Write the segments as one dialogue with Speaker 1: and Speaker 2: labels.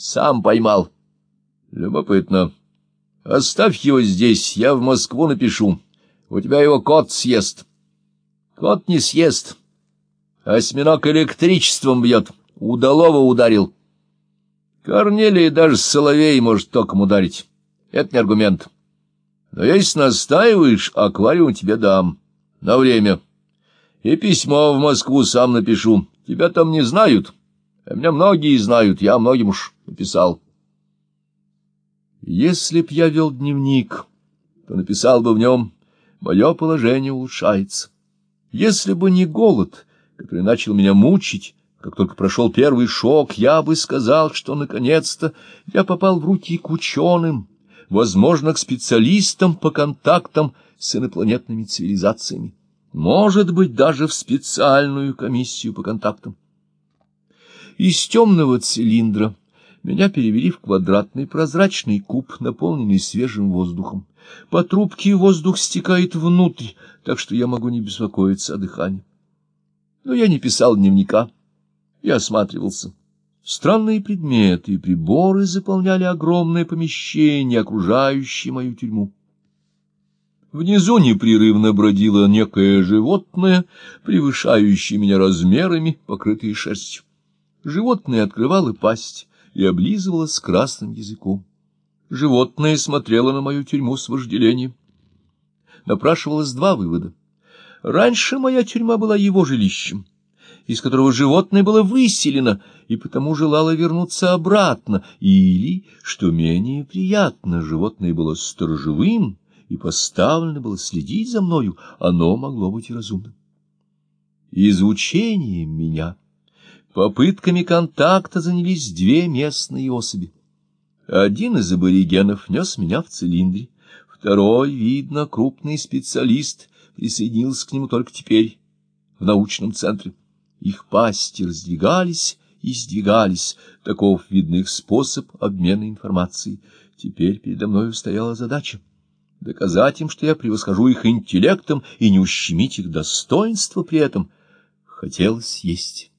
Speaker 1: Сам поймал. Любопытно. Оставь его здесь, я в Москву напишу. У тебя его кот съест. Кот не съест. Осьминог электричеством бьет. Удалого ударил. Корнелий даже соловей может током ударить. Это не аргумент. Но если настаиваешь, аквариум тебе дам. На время. И письмо в Москву сам напишу. Тебя там не знают. Меня многие знают. Я многим уж написал. Если б я вел дневник, то написал бы в нем «Мое положение улучшается». Если бы не голод, который начал меня мучить, как только прошел первый шок, я бы сказал, что, наконец-то, я попал в руки к ученым, возможно, к специалистам по контактам с инопланетными цивилизациями, может быть, даже в специальную комиссию по контактам. Из темного цилиндра меня перевели в квадратный прозрачный куб, наполненный свежим воздухом. По трубке воздух стекает внутрь, так что я могу не беспокоиться о дыхании. Но я не писал дневника, я осматривался. Странные предметы и приборы заполняли огромное помещение, окружающее мою тюрьму. Внизу непрерывно бродило некое животное, превышающее меня размерами, покрытое шерстью. Животное открывало пасть, и облизывалась красным языком. Животное смотрело на мою тюрьму с вожделением. Напрашивалось два вывода. Раньше моя тюрьма была его жилищем, из которого животное было выселено, и потому желало вернуться обратно, или, что менее приятно, животное было сторожевым, и поставлено было следить за мною, оно могло быть разумным. Изучением меня — Попытками контакта занялись две местные особи. Один из аборигенов нес меня в цилиндре, второй, видно, крупный специалист, присоединился к нему только теперь, в научном центре. Их пасти раздвигались и сдвигались, таков, видно, их способ обмена информацией. Теперь передо мной стояла задача — доказать им, что я превосхожу их интеллектом и не ущемить их достоинство при этом. Хотелось есть. —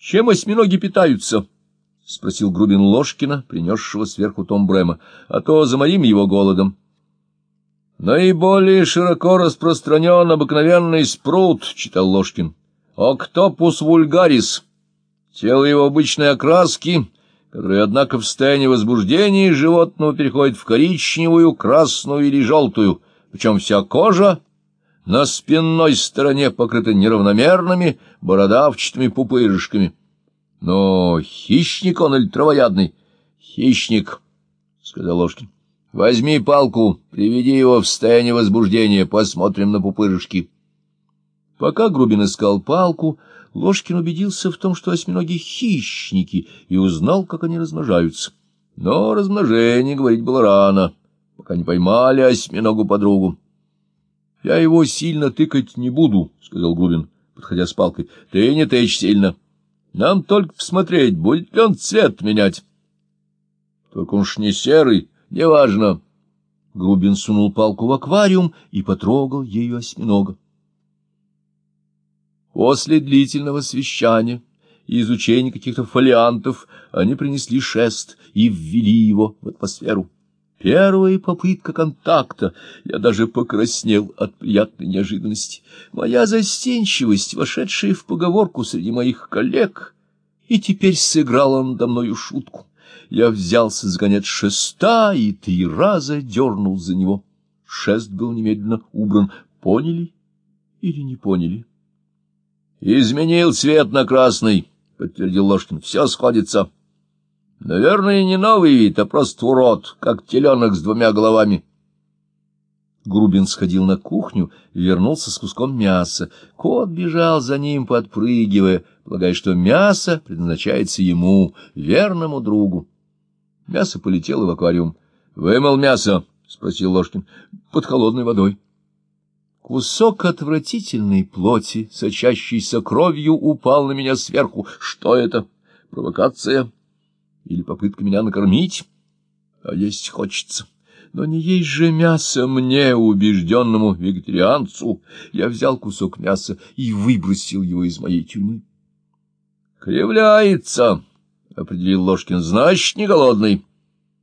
Speaker 1: Чем осьминоги питаются? — спросил Грубин Ложкина, принесшего сверху Том Брема. — А то заморим его голодом. — Наиболее широко распространен обыкновенный спрут, — читал Ложкин. — Октопус вульгарис. Тело его обычной окраски, которое, однако, в состоянии возбуждения животного переходит в коричневую, красную или желтую, причем вся кожа на спинной стороне покрыта неравномерными бородавчатыми пупырышками. Но хищник он или травоядный? Хищник, — сказал Ложкин. Возьми палку, приведи его в состояние возбуждения, посмотрим на пупырышки. Пока Грубин искал палку, Ложкин убедился в том, что осьминоги — хищники, и узнал, как они размножаются. Но размножение говорить было рано, пока не поймали осьминогу-подругу. — Я его сильно тыкать не буду, — сказал Грубин, подходя с палкой. — Ты не тычь сильно. Нам только посмотреть, будет ли он цвет менять. — Только он ж не серый, неважно. Грубин сунул палку в аквариум и потрогал ею осьминога. После длительного свещания и изучения каких-то фолиантов они принесли шест и ввели его в атмосферу. Первая попытка контакта. Я даже покраснел от приятной неожиданности. Моя застенчивость, вошедшая в поговорку среди моих коллег, и теперь сыграла надо мною шутку. Я взялся сгонять шеста и три раза дернул за него. Шест был немедленно убран. Поняли или не поняли? — Изменил цвет на красный, — подтвердил Ложкин. — Все сходится. — Наверное, не новый вид, а просто урод, как теленок с двумя головами. Грубин сходил на кухню и вернулся с куском мяса. Кот бежал за ним, подпрыгивая, полагая, что мясо предназначается ему, верному другу. Мясо полетело в аквариум. — Вымыл мясо? — спросил Ложкин. — Под холодной водой. Кусок отвратительной плоти, сочащийся кровью, упал на меня сверху. Что это? Провокация? — или попытка меня накормить, а есть хочется. Но не есть же мясо мне, убежденному вегетарианцу. Я взял кусок мяса и выбросил его из моей тюрьмы. — Кривляется, определил Ложкин. — Значит, не голодный.